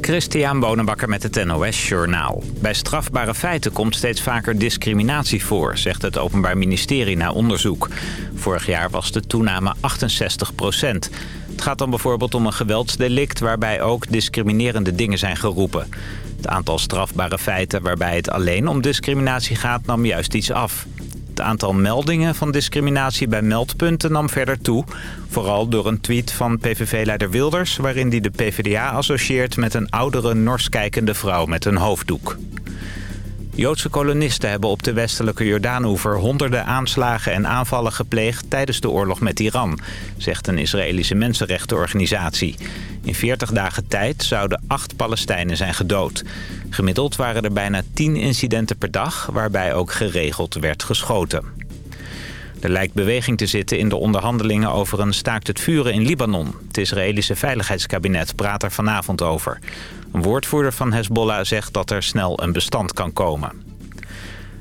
Christian Bonenbakker met het NOS Journaal. Bij strafbare feiten komt steeds vaker discriminatie voor, zegt het Openbaar Ministerie na onderzoek. Vorig jaar was de toename 68 procent. Het gaat dan bijvoorbeeld om een geweldsdelict waarbij ook discriminerende dingen zijn geroepen. Het aantal strafbare feiten waarbij het alleen om discriminatie gaat nam juist iets af. Het aantal meldingen van discriminatie bij meldpunten nam verder toe. Vooral door een tweet van PVV-leider Wilders... waarin hij de PvdA associeert met een oudere Norskijkende vrouw met een hoofddoek. Joodse kolonisten hebben op de westelijke Jordaanoever honderden aanslagen en aanvallen gepleegd tijdens de oorlog met Iran, zegt een Israëlische mensenrechtenorganisatie. In 40 dagen tijd zouden acht Palestijnen zijn gedood. Gemiddeld waren er bijna 10 incidenten per dag, waarbij ook geregeld werd geschoten. Er lijkt beweging te zitten in de onderhandelingen over een staakt het vuren in Libanon. Het Israëlische Veiligheidskabinet praat er vanavond over. Een woordvoerder van Hezbollah zegt dat er snel een bestand kan komen.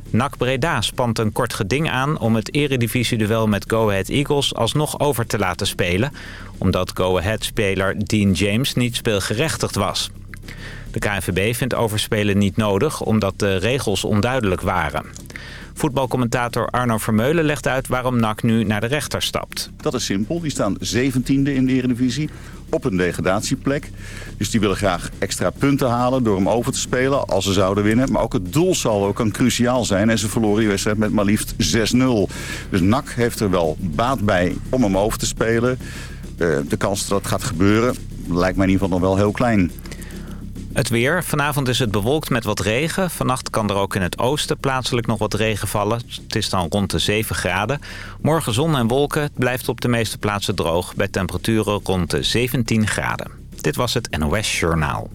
NAC Breda spant een kort geding aan om het eredivisie-duel met Go Ahead Eagles alsnog over te laten spelen... omdat Go Ahead-speler Dean James niet speelgerechtigd was. De KNVB vindt overspelen niet nodig omdat de regels onduidelijk waren. Voetbalcommentator Arno Vermeulen legt uit waarom NAC nu naar de rechter stapt. Dat is simpel. Die staan 17e in de Eredivisie op een degradatieplek. Dus die willen graag extra punten halen door hem over te spelen als ze zouden winnen. Maar ook het doelsaldo kan cruciaal zijn. En ze verloren die wedstrijd met maar liefst 6-0. Dus NAC heeft er wel baat bij om hem over te spelen. Eh, de kans dat dat gaat gebeuren lijkt mij in ieder geval nog wel heel klein. Het weer. Vanavond is het bewolkt met wat regen. Vannacht kan er ook in het oosten plaatselijk nog wat regen vallen. Het is dan rond de 7 graden. Morgen zon en wolken. Het blijft op de meeste plaatsen droog. Bij temperaturen rond de 17 graden. Dit was het NOS Journaal.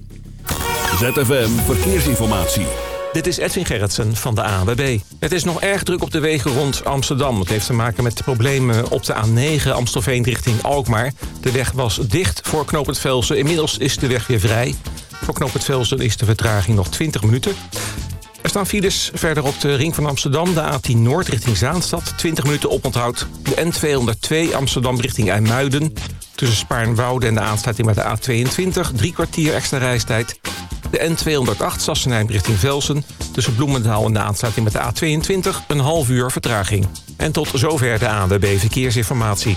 ZFM Verkeersinformatie. Dit is Edwin Gerritsen van de ANWB. Het is nog erg druk op de wegen rond Amsterdam. Het heeft te maken met de problemen op de A9 Amstelveen richting Alkmaar. De weg was dicht voor knooppunt Velsen. Inmiddels is de weg weer vrij. Voor knooppunt Velsen is de vertraging nog 20 minuten. Er staan files verder op de ring van Amsterdam. De A10 Noord richting Zaanstad. 20 minuten oponthoud. De N202 Amsterdam richting IJmuiden. Tussen Spaarnwoude en de aansluiting met de A22. Drie kwartier extra reistijd. De N208 Sassenheim richting Velsen. Tussen Bloemendaal en de aansluiting met de A22. Een half uur vertraging. En tot zover de ANWB Verkeersinformatie.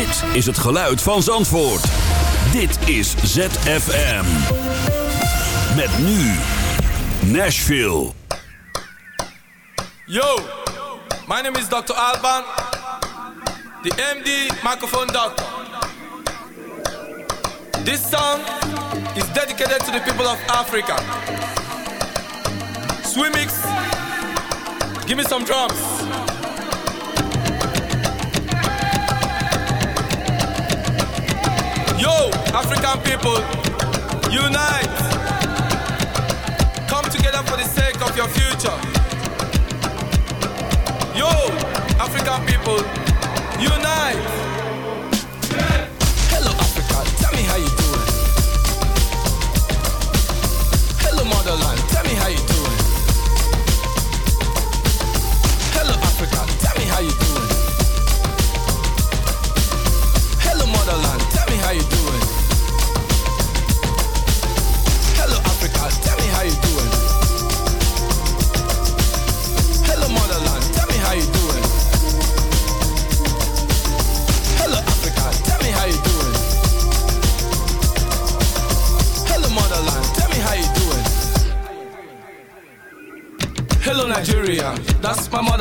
Dit is het geluid van Zandvoort. Dit is ZFM. Met nu Nashville. Yo, my name is Dr. Alban, the MD microphone doctor. This song is dedicated to the people of Africa. Swimix, give me some drums. African people, unite. Come together for the sake of your future. Yo, African people, unite. Hello, Africa, tell me how you doing. Hello, motherland,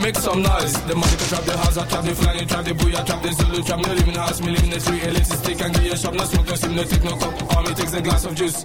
Make some noise. The money can trap the house, I trap the flying, trap the booyah, trap the Zulu, trap in the house, me live in the street, elitist stick and give you a shop, no smoke, no steam, no take no cup. Me takes a glass of juice.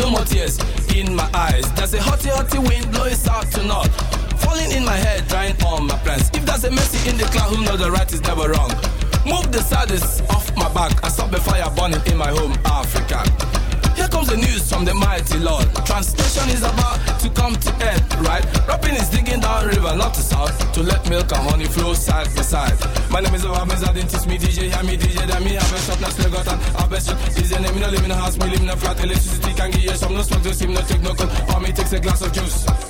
no more tears in my eyes. There's a hotty, hotty wind blowing south to north. Falling in my head, drying all my plans. If there's a mercy in the cloud, who knows the right is never wrong. Move the saddest off my back and stop the fire burning in my home, Africa. Here comes the news from the mighty Lord. Translation is about to come to end, right? Rapping is digging down river, not to south, to let milk and honey flow side by side. My name is Obamiz, I didn't teach me DJ, hear me DJ, then me have a now still got an have a shop. DJ name, me no live in a house, me live in a flat, electricity can give you some, no smoke, no steam, no take no cold, for me takes a glass of juice.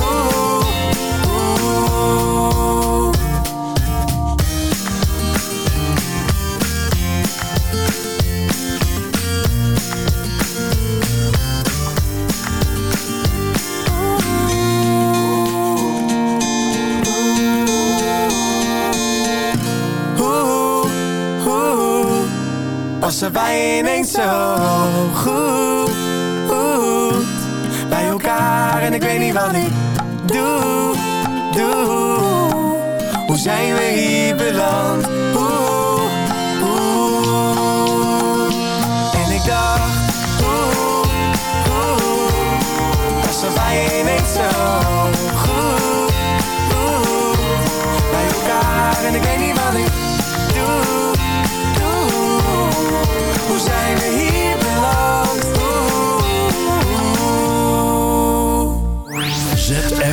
Er bij ineens zo goed, goed bij elkaar en ik weet niet wat ik doe, doe. Hoe zijn we hier beland? Oeh. En ik dacht, oeh, was er bij ineens zo goed, goed bij elkaar en ik weet niet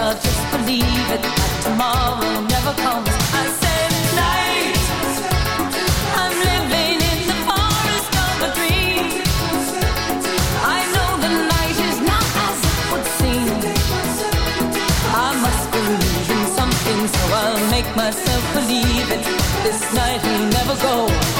I'll just believe it that tomorrow never comes. I said night. I'm living in the forest of a dream. I know the night is not as it would seem. I must believe in something, so I'll make myself believe it. This night will never go.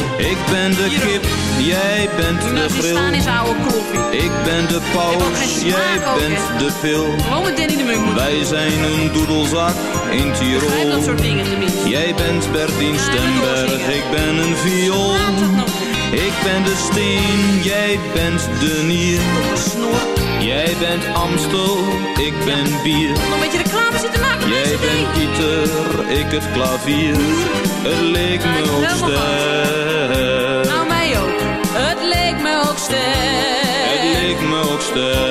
Ik ben de kip, jij bent de nou grill. Ik ben de paus, jij bent de pil. Wij zijn een doedelzak in Tirol. soort dingen tenminste. Jij bent Bertien Stemberg, ik ben een viool. Ik ben de steen, jij bent de nier. Jij bent Amstel, ik ben bier. Nog een beetje reclame zitten maken. Jij bent. Pieter, ik het klavier. Het leek me ook me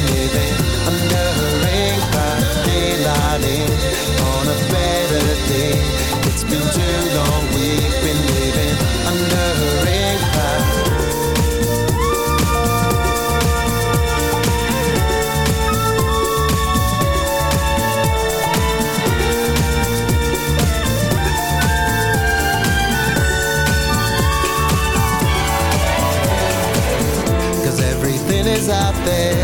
living under a daylighting on a better day. It's been too long, we've been living under a out there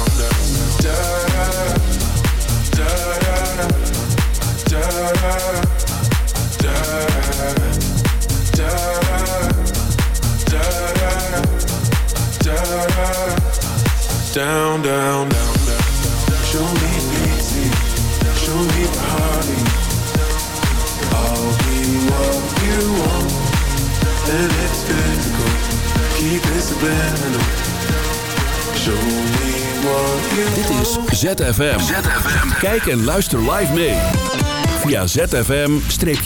down, down, down, down. Show me pity, show me party. I'll be what you want, and it's physical. Keep it subliminal. Show me what you want. Dit is ZFM. ZFM. Kijk en luister live mee. Via zfm-live.nl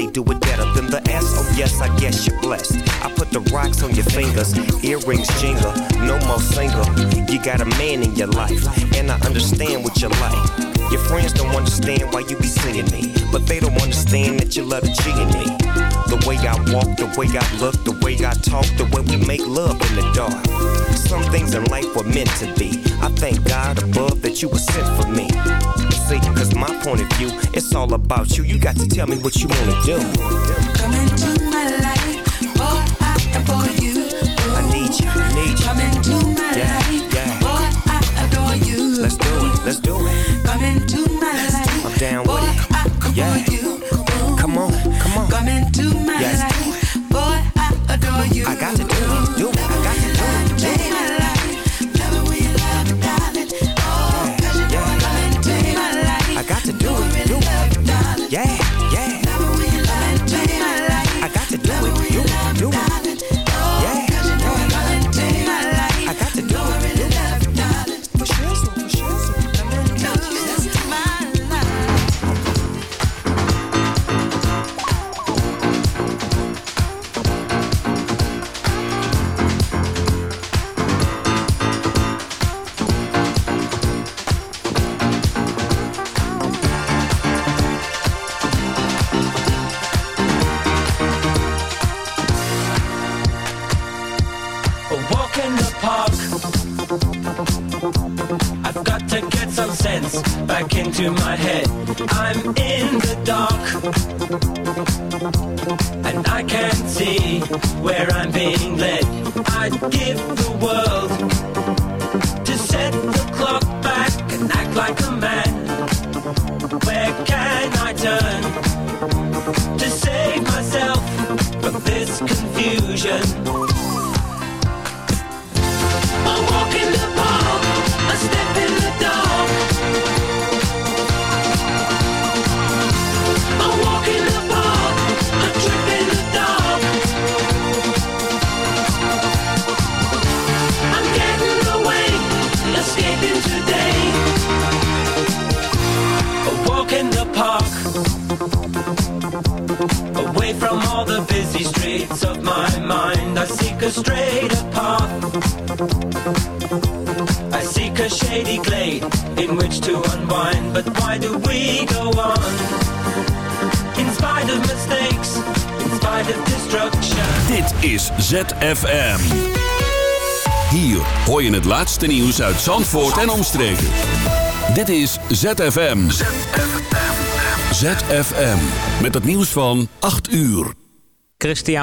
nobody do it better than the S. Oh yes, I guess you're blessed. I put the rocks on your fingers, earrings jingle, no more single. You got a man in your life, and I understand what you like. Your friends don't understand why you be seeing me, but they don't understand that you love cheating me. The way I walk, the way I look, the way I talk, the way we make love in the dark. Some things in life were meant to be. I thank God above that you were sent for me. See, cause my point of view, it's all about you. You got to tell me what you wanna do. down Boy, with it. I come yeah. on you. Come on, come on. Come into my yes. life. Boy, I adore you. I got to do it. Do where I'm being led. I'd give a straighter path. I seek a shady glade in which to unwind. But why do we go on? In spite of mistakes, in spite of destruction. Dit is ZFM. Hier hoor je het laatste nieuws uit Zandvoort en omstreken. Dit is ZFM. ZFM. Met het nieuws van 8 uur. Christian